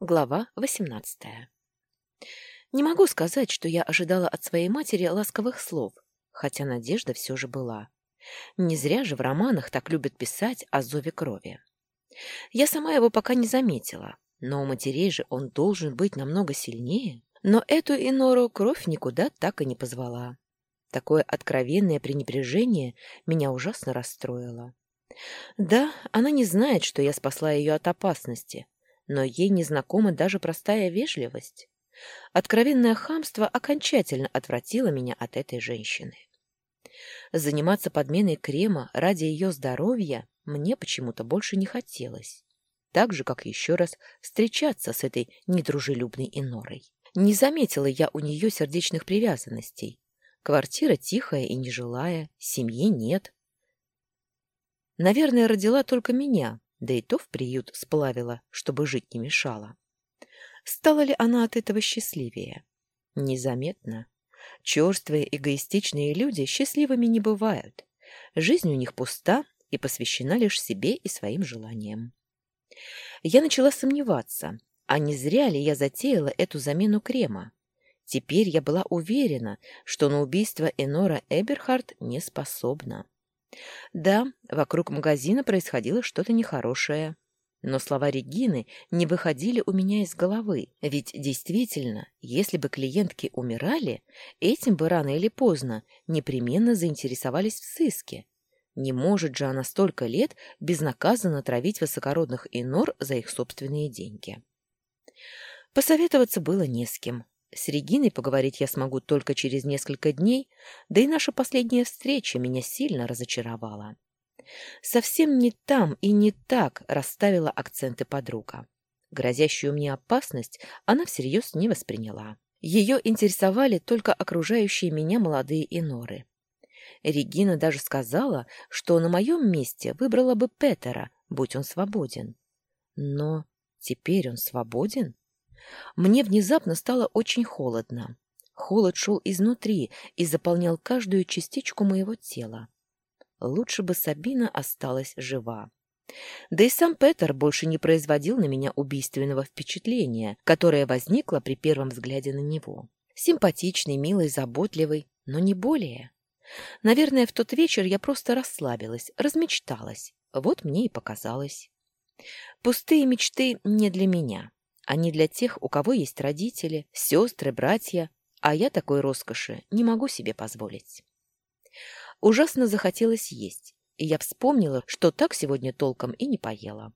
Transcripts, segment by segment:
Глава восемнадцатая. Не могу сказать, что я ожидала от своей матери ласковых слов, хотя надежда все же была. Не зря же в романах так любят писать о зове крови. Я сама его пока не заметила, но у матерей же он должен быть намного сильнее. Но эту Инору кровь никуда так и не позвала. Такое откровенное пренебрежение меня ужасно расстроило. Да, она не знает, что я спасла ее от опасности, но ей не знакома даже простая вежливость. Откровенное хамство окончательно отвратило меня от этой женщины. Заниматься подменой крема ради ее здоровья мне почему-то больше не хотелось. Так же, как еще раз встречаться с этой недружелюбной Инорой. Не заметила я у нее сердечных привязанностей. Квартира тихая и нежилая, семьи нет. Наверное, родила только меня, да и то в приют сплавила, чтобы жить не мешала. Стала ли она от этого счастливее? Незаметно. Черствые, эгоистичные люди счастливыми не бывают. Жизнь у них пуста и посвящена лишь себе и своим желаниям. Я начала сомневаться, а не зря ли я затеяла эту замену крема? Теперь я была уверена, что на убийство Энора Эберхард не способна. Да, вокруг магазина происходило что-то нехорошее. Но слова Регины не выходили у меня из головы, ведь действительно, если бы клиентки умирали, этим бы рано или поздно непременно заинтересовались в сыске. Не может же она столько лет безнаказанно травить высокородных инор за их собственные деньги. Посоветоваться было не с кем. С Региной поговорить я смогу только через несколько дней, да и наша последняя встреча меня сильно разочаровала. Совсем не там и не так расставила акценты подруга. Грозящую мне опасность она всерьез не восприняла. Ее интересовали только окружающие меня молодые иноры. Регина даже сказала, что на моем месте выбрала бы Петера, будь он свободен. Но теперь он свободен? Мне внезапно стало очень холодно. Холод шел изнутри и заполнял каждую частичку моего тела. Лучше бы Сабина осталась жива. Да и сам Петер больше не производил на меня убийственного впечатления, которое возникло при первом взгляде на него. Симпатичный, милый, заботливый, но не более. Наверное, в тот вечер я просто расслабилась, размечталась. Вот мне и показалось. Пустые мечты не для меня. Они для тех, у кого есть родители, сестры, братья, а я такой роскоши не могу себе позволить. Ужасно захотелось есть, и я вспомнила, что так сегодня толком и не поела.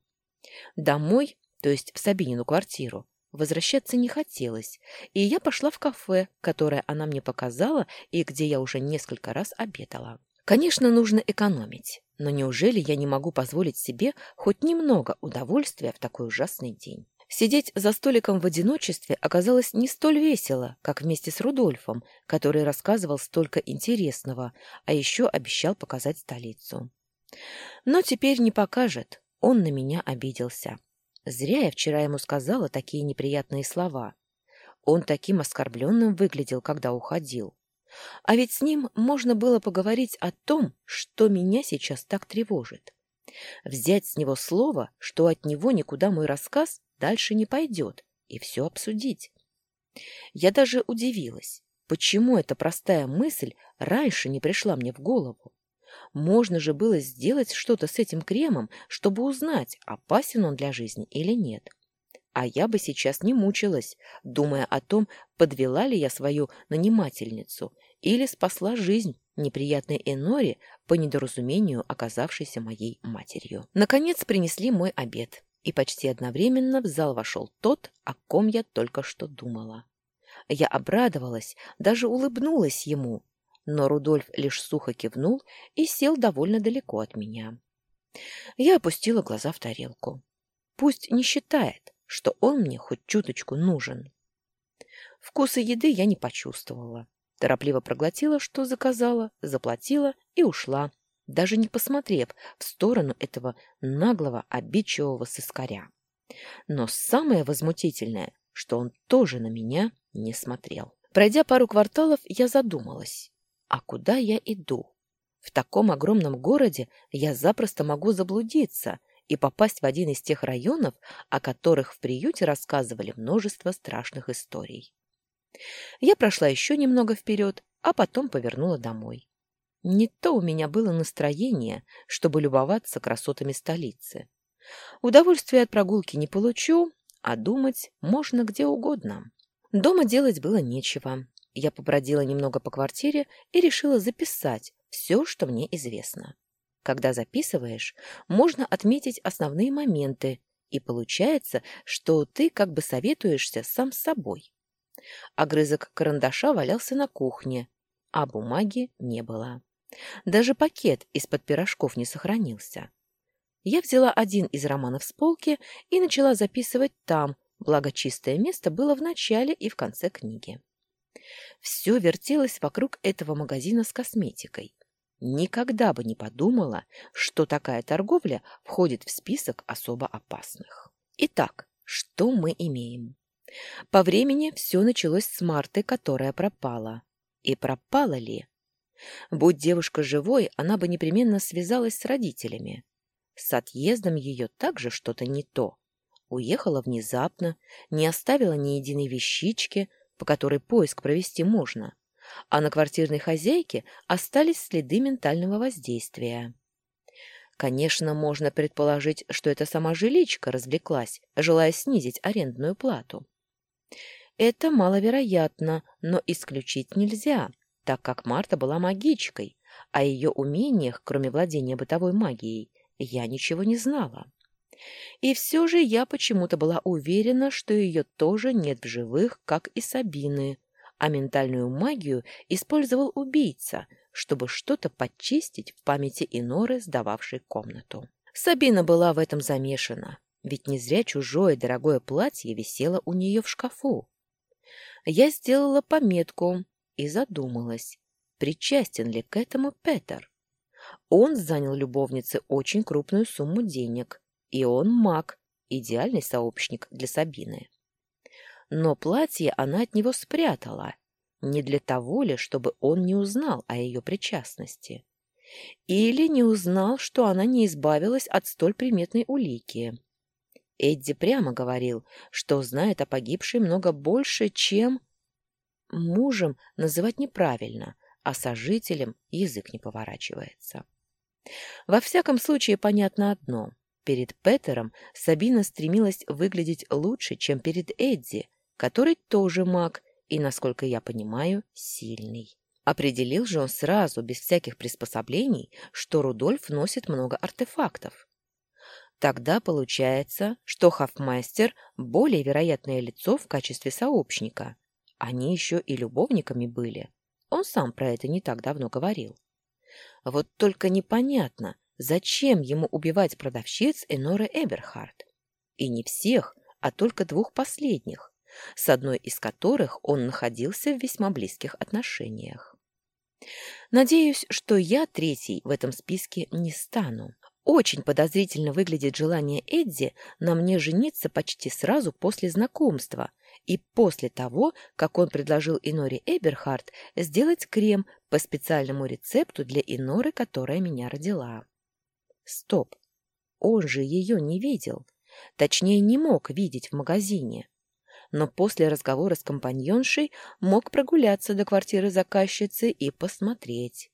Домой, то есть в Сабинину квартиру, возвращаться не хотелось, и я пошла в кафе, которое она мне показала и где я уже несколько раз обедала. Конечно, нужно экономить, но неужели я не могу позволить себе хоть немного удовольствия в такой ужасный день? Сидеть за столиком в одиночестве оказалось не столь весело, как вместе с Рудольфом, который рассказывал столько интересного, а еще обещал показать столицу. Но теперь не покажет, он на меня обиделся. Зря я вчера ему сказала такие неприятные слова. Он таким оскорбленным выглядел, когда уходил. А ведь с ним можно было поговорить о том, что меня сейчас так тревожит. Взять с него слово, что от него никуда мой рассказ дальше не пойдет, и все обсудить. Я даже удивилась, почему эта простая мысль раньше не пришла мне в голову. Можно же было сделать что-то с этим кремом, чтобы узнать, опасен он для жизни или нет. А я бы сейчас не мучилась, думая о том, подвела ли я свою нанимательницу или спасла жизнь неприятной Эноре по недоразумению оказавшейся моей матерью. Наконец принесли мой обед и почти одновременно в зал вошел тот, о ком я только что думала. Я обрадовалась, даже улыбнулась ему, но Рудольф лишь сухо кивнул и сел довольно далеко от меня. Я опустила глаза в тарелку. Пусть не считает, что он мне хоть чуточку нужен. Вкуса еды я не почувствовала. Торопливо проглотила, что заказала, заплатила и ушла, даже не посмотрев в сторону этого наглого, обидчивого сыскаря. Но самое возмутительное, что он тоже на меня не смотрел. Пройдя пару кварталов, я задумалась, а куда я иду? В таком огромном городе я запросто могу заблудиться и попасть в один из тех районов, о которых в приюте рассказывали множество страшных историй. Я прошла еще немного вперед, а потом повернула домой. Не то у меня было настроение, чтобы любоваться красотами столицы. Удовольствия от прогулки не получу, а думать можно где угодно. Дома делать было нечего. Я побродила немного по квартире и решила записать все, что мне известно. Когда записываешь, можно отметить основные моменты, и получается, что ты как бы советуешься сам с собой. Огрызок карандаша валялся на кухне, а бумаги не было. Даже пакет из-под пирожков не сохранился. Я взяла один из романов с полки и начала записывать там, благо чистое место было в начале и в конце книги. Все вертелось вокруг этого магазина с косметикой. Никогда бы не подумала, что такая торговля входит в список особо опасных. Итак, что мы имеем? По времени все началось с Марты, которая пропала. И пропала ли? Будь девушка живой, она бы непременно связалась с родителями. С отъездом ее также что-то не то. Уехала внезапно, не оставила ни единой вещички, по которой поиск провести можно, а на квартирной хозяйке остались следы ментального воздействия. Конечно, можно предположить, что это сама жиличка развлеклась, желая снизить арендную плату. Это маловероятно, но исключить нельзя, так как Марта была магичкой, о ее умениях, кроме владения бытовой магией, я ничего не знала. И все же я почему-то была уверена, что ее тоже нет в живых, как и Сабины, а ментальную магию использовал убийца, чтобы что-то подчистить в памяти Иноры, сдававшей комнату. Сабина была в этом замешана, ведь не зря чужое дорогое платье висело у нее в шкафу. Я сделала пометку и задумалась, причастен ли к этому Петер. Он занял любовнице очень крупную сумму денег, и он маг, идеальный сообщник для Сабины. Но платье она от него спрятала, не для того ли, чтобы он не узнал о ее причастности. Или не узнал, что она не избавилась от столь приметной улики. Эдди прямо говорил, что знает о погибшей много больше, чем... Мужем называть неправильно, а сожителем язык не поворачивается. Во всяком случае, понятно одно. Перед Петером Сабина стремилась выглядеть лучше, чем перед Эдди, который тоже маг и, насколько я понимаю, сильный. Определил же он сразу, без всяких приспособлений, что Рудольф носит много артефактов. Тогда получается, что Хафмастер – более вероятное лицо в качестве сообщника. Они еще и любовниками были. Он сам про это не так давно говорил. Вот только непонятно, зачем ему убивать продавщиц Эноры Эберхард. И не всех, а только двух последних, с одной из которых он находился в весьма близких отношениях. Надеюсь, что я третий в этом списке не стану. Очень подозрительно выглядит желание Эдди на мне жениться почти сразу после знакомства и после того, как он предложил Иноре Эберхард сделать крем по специальному рецепту для Иноры, которая меня родила. Стоп, он же ее не видел, точнее не мог видеть в магазине, но после разговора с компаньоншей мог прогуляться до квартиры заказчицы и посмотреть.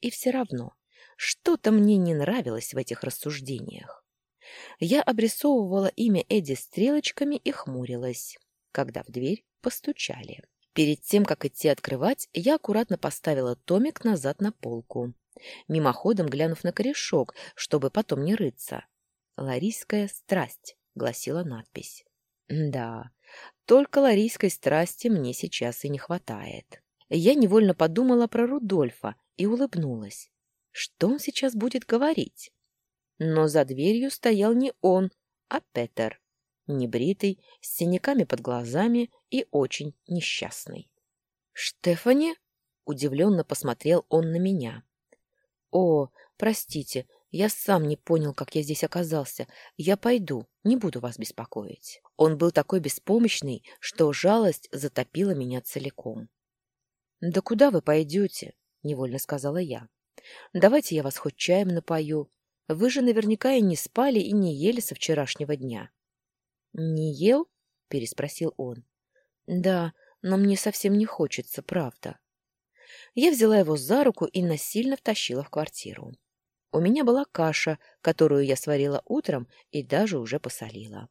И все равно что-то мне не нравилось в этих рассуждениях. Я обрисовывала имя Эдди стрелочками и хмурилась, когда в дверь постучали. Перед тем, как идти открывать, я аккуратно поставила томик назад на полку, мимоходом глянув на корешок, чтобы потом не рыться. «Ларийская страсть», — гласила надпись. «Да, только ларийской страсти мне сейчас и не хватает». Я невольно подумала про Рудольфа и улыбнулась. Что он сейчас будет говорить? Но за дверью стоял не он, а Петер, небритый, с синяками под глазами и очень несчастный. «Штефани?» — удивленно посмотрел он на меня. «О, простите, я сам не понял, как я здесь оказался. Я пойду, не буду вас беспокоить». Он был такой беспомощный, что жалость затопила меня целиком. «Да куда вы пойдете?» — невольно сказала я. Давайте я вас хоть чаем напою. Вы же наверняка и не спали, и не ели со вчерашнего дня». «Не ел?» — переспросил он. «Да, но мне совсем не хочется, правда». Я взяла его за руку и насильно втащила в квартиру. У меня была каша, которую я сварила утром и даже уже посолила.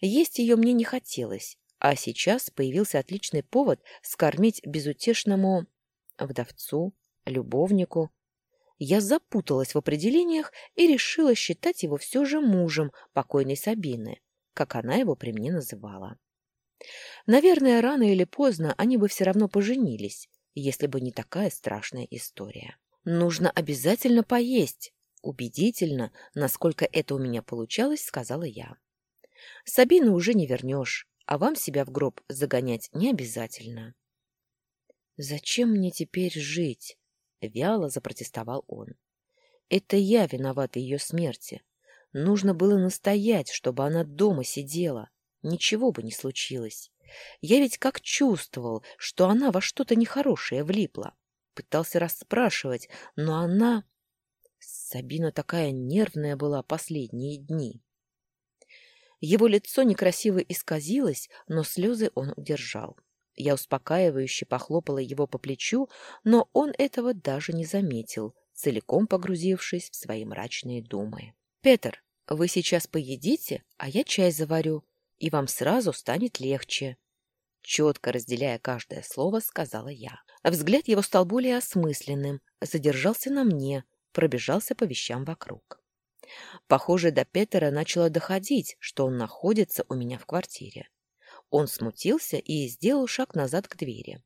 Есть ее мне не хотелось, а сейчас появился отличный повод скормить безутешному вдовцу, любовнику. Я запуталась в определениях и решила считать его все же мужем покойной Сабины, как она его при мне называла. Наверное, рано или поздно они бы все равно поженились, если бы не такая страшная история. Нужно обязательно поесть. Убедительно, насколько это у меня получалось, сказала я. Сабину уже не вернешь, а вам себя в гроб загонять не обязательно. Зачем мне теперь жить? Вяло запротестовал он. Это я виноват в ее смерти. Нужно было настоять, чтобы она дома сидела. Ничего бы не случилось. Я ведь как чувствовал, что она во что-то нехорошее влипла. Пытался расспрашивать, но она... Сабина такая нервная была последние дни. Его лицо некрасиво исказилось, но слезы он удержал. Я успокаивающе похлопала его по плечу, но он этого даже не заметил, целиком погрузившись в свои мрачные думы. «Петр, вы сейчас поедите, а я чай заварю и вам сразу станет легче. Четко разделяя каждое слово, сказала я. Взгляд его стал более осмысленным, задержался на мне, пробежался по вещам вокруг. Похоже, до Петера начало доходить, что он находится у меня в квартире. Он смутился и сделал шаг назад к двери.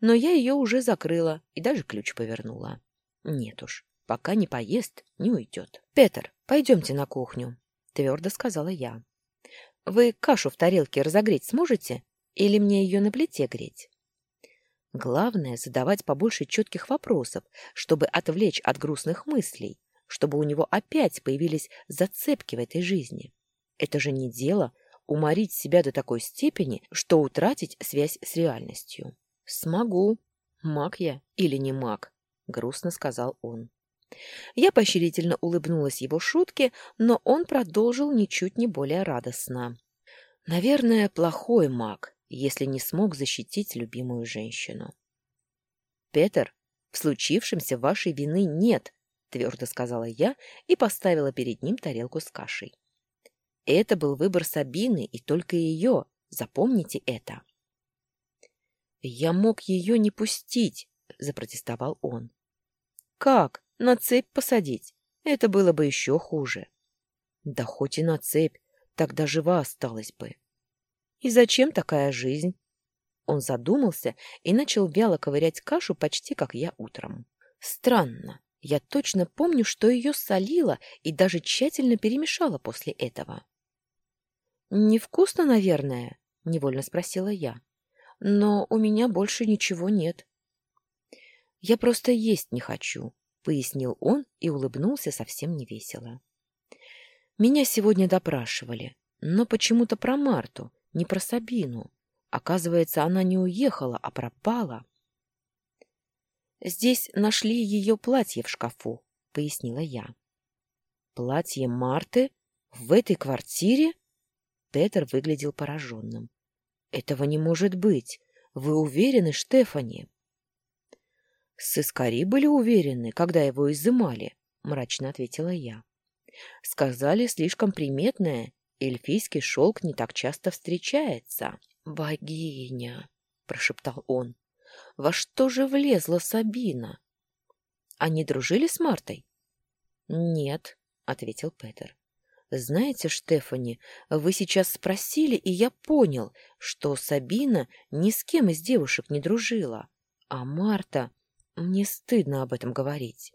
Но я ее уже закрыла и даже ключ повернула. Нет уж, пока не поест, не уйдет. «Петер, пойдемте на кухню», — твердо сказала я. Вы кашу в тарелке разогреть сможете? Или мне ее на плите греть? Главное — задавать побольше четких вопросов, чтобы отвлечь от грустных мыслей, чтобы у него опять появились зацепки в этой жизни. Это же не дело уморить себя до такой степени, что утратить связь с реальностью. «Смогу. Маг я или не маг?» — грустно сказал он. Я поощрительно улыбнулась его шутке, но он продолжил ничуть не более радостно. Наверное, плохой маг, если не смог защитить любимую женщину. «Петер, в случившемся вашей вины нет», — твердо сказала я и поставила перед ним тарелку с кашей. «Это был выбор Сабины и только ее. Запомните это». «Я мог ее не пустить», — запротестовал он. «Как? На цепь посадить? Это было бы еще хуже». «Да хоть и на цепь, тогда жива осталась бы. И зачем такая жизнь? Он задумался и начал вяло ковырять кашу почти как я утром. Странно. Я точно помню, что ее солила и даже тщательно перемешала после этого. «Невкусно, наверное?» — невольно спросила я. «Но у меня больше ничего нет». «Я просто есть не хочу», — пояснил он и улыбнулся совсем невесело. Меня сегодня допрашивали, но почему-то про Марту, не про Сабину. Оказывается, она не уехала, а пропала. «Здесь нашли ее платье в шкафу», — пояснила я. «Платье Марты? В этой квартире?» Петер выглядел пораженным. «Этого не может быть. Вы уверены, Штефани?» «Сыскари были уверены, когда его изымали», — мрачно ответила я. Сказали, слишком приметная, эльфийский шелк не так часто встречается. «Богиня!» — прошептал он. «Во что же влезла Сабина?» «Они дружили с Мартой?» «Нет», — ответил Петер. «Знаете, Штефани, вы сейчас спросили, и я понял, что Сабина ни с кем из девушек не дружила. А Марта... Мне стыдно об этом говорить».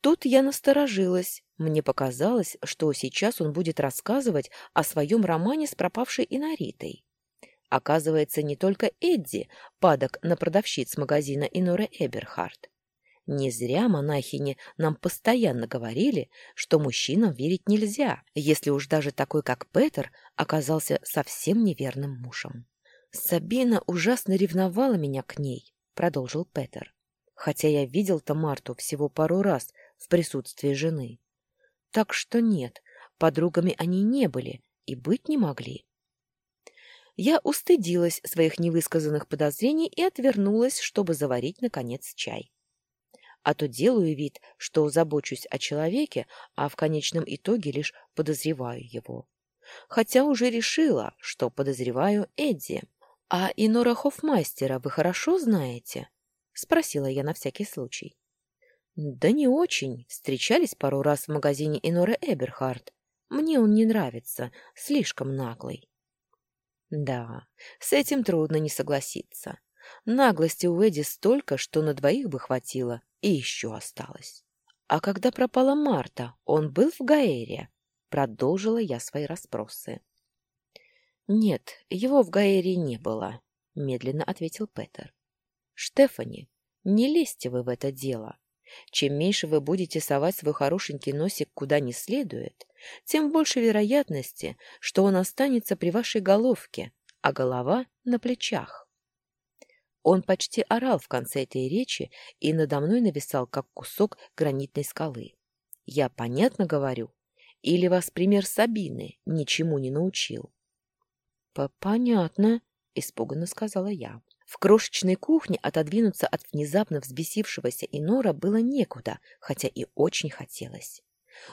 Тут я насторожилась. Мне показалось, что сейчас он будет рассказывать о своем романе с пропавшей Иноритой. Оказывается, не только Эдди падок на продавщиц магазина Инора Эберхард. Не зря монахини нам постоянно говорили, что мужчинам верить нельзя, если уж даже такой, как Петер, оказался совсем неверным мужем. «Сабина ужасно ревновала меня к ней», — продолжил Петер. «Хотя я видел-то Марту всего пару раз, в присутствии жены. Так что нет, подругами они не были и быть не могли. Я устыдилась своих невысказанных подозрений и отвернулась, чтобы заварить, наконец, чай. А то делаю вид, что забочусь о человеке, а в конечном итоге лишь подозреваю его. Хотя уже решила, что подозреваю Эдди. «А Инора Хофмастера вы хорошо знаете?» — спросила я на всякий случай. «Да не очень. Встречались пару раз в магазине Иноры Эберхард. Мне он не нравится, слишком наглый». Да, с этим трудно не согласиться. Наглости у Эдди столько, что на двоих бы хватило, и еще осталось. А когда пропала Марта, он был в Гаэре? Продолжила я свои расспросы. Нет, его в Гаэре не было, медленно ответил Петер. Штефани, не лезьте вы в это дело. Чем меньше вы будете совать свой хорошенький носик куда не следует, тем больше вероятности, что он останется при вашей головке, а голова на плечах. Он почти орал в конце этой речи и надо мной нависал, как кусок гранитной скалы. Я понятно говорю? Или вас пример Сабины ничему не научил? — Понятно, — испуганно сказала я. В крошечной кухне отодвинуться от внезапно взбесившегося Инора было некуда, хотя и очень хотелось.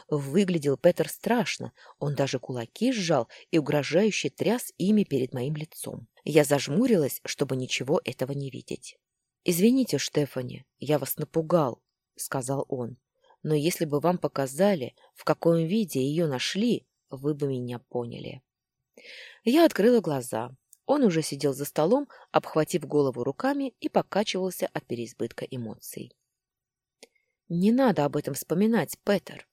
Выглядел Петер страшно, он даже кулаки сжал и угрожающе тряс ими перед моим лицом. Я зажмурилась, чтобы ничего этого не видеть. «Извините, Штефани, я вас напугал», — сказал он. «Но если бы вам показали, в каком виде ее нашли, вы бы меня поняли». Я открыла глаза. Он уже сидел за столом, обхватив голову руками и покачивался от переизбытка эмоций. «Не надо об этом вспоминать, Петер».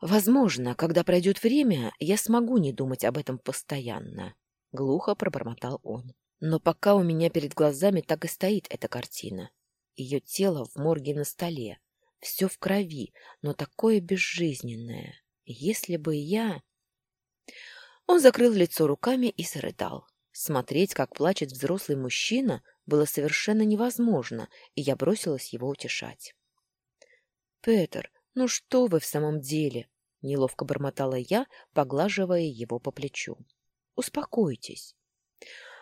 «Возможно, когда пройдет время, я смогу не думать об этом постоянно», — глухо пробормотал он. «Но пока у меня перед глазами так и стоит эта картина. Ее тело в морге на столе, все в крови, но такое безжизненное. Если бы я...» Он закрыл лицо руками и зарыдал. Смотреть, как плачет взрослый мужчина, было совершенно невозможно, и я бросилась его утешать. «Петер, ну что вы в самом деле?» — неловко бормотала я, поглаживая его по плечу. «Успокойтесь».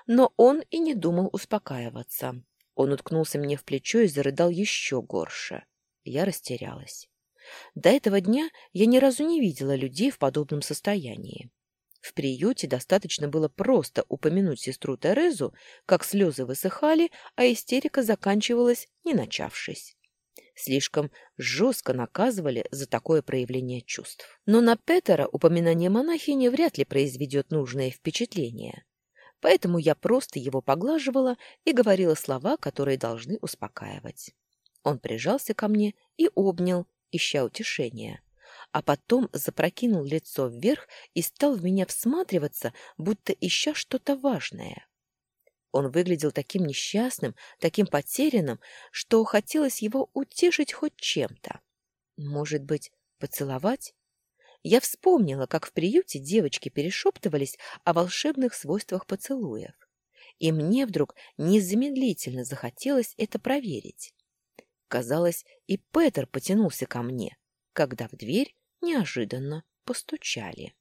Но он и не думал успокаиваться. Он уткнулся мне в плечо и зарыдал еще горше. Я растерялась. До этого дня я ни разу не видела людей в подобном состоянии. В приюте достаточно было просто упомянуть сестру Терезу, как слезы высыхали, а истерика заканчивалась, не начавшись. Слишком жестко наказывали за такое проявление чувств. Но на Петера упоминание монахини вряд ли произведет нужное впечатление. Поэтому я просто его поглаживала и говорила слова, которые должны успокаивать. Он прижался ко мне и обнял, ища утешения а потом запрокинул лицо вверх и стал в меня всматриваться, будто ища что-то важное. Он выглядел таким несчастным, таким потерянным, что хотелось его утешить хоть чем-то. Может быть, поцеловать? Я вспомнила, как в приюте девочки перешептывались о волшебных свойствах поцелуев. И мне вдруг незамедлительно захотелось это проверить. Казалось, и Петер потянулся ко мне, когда в дверь неожиданно постучали.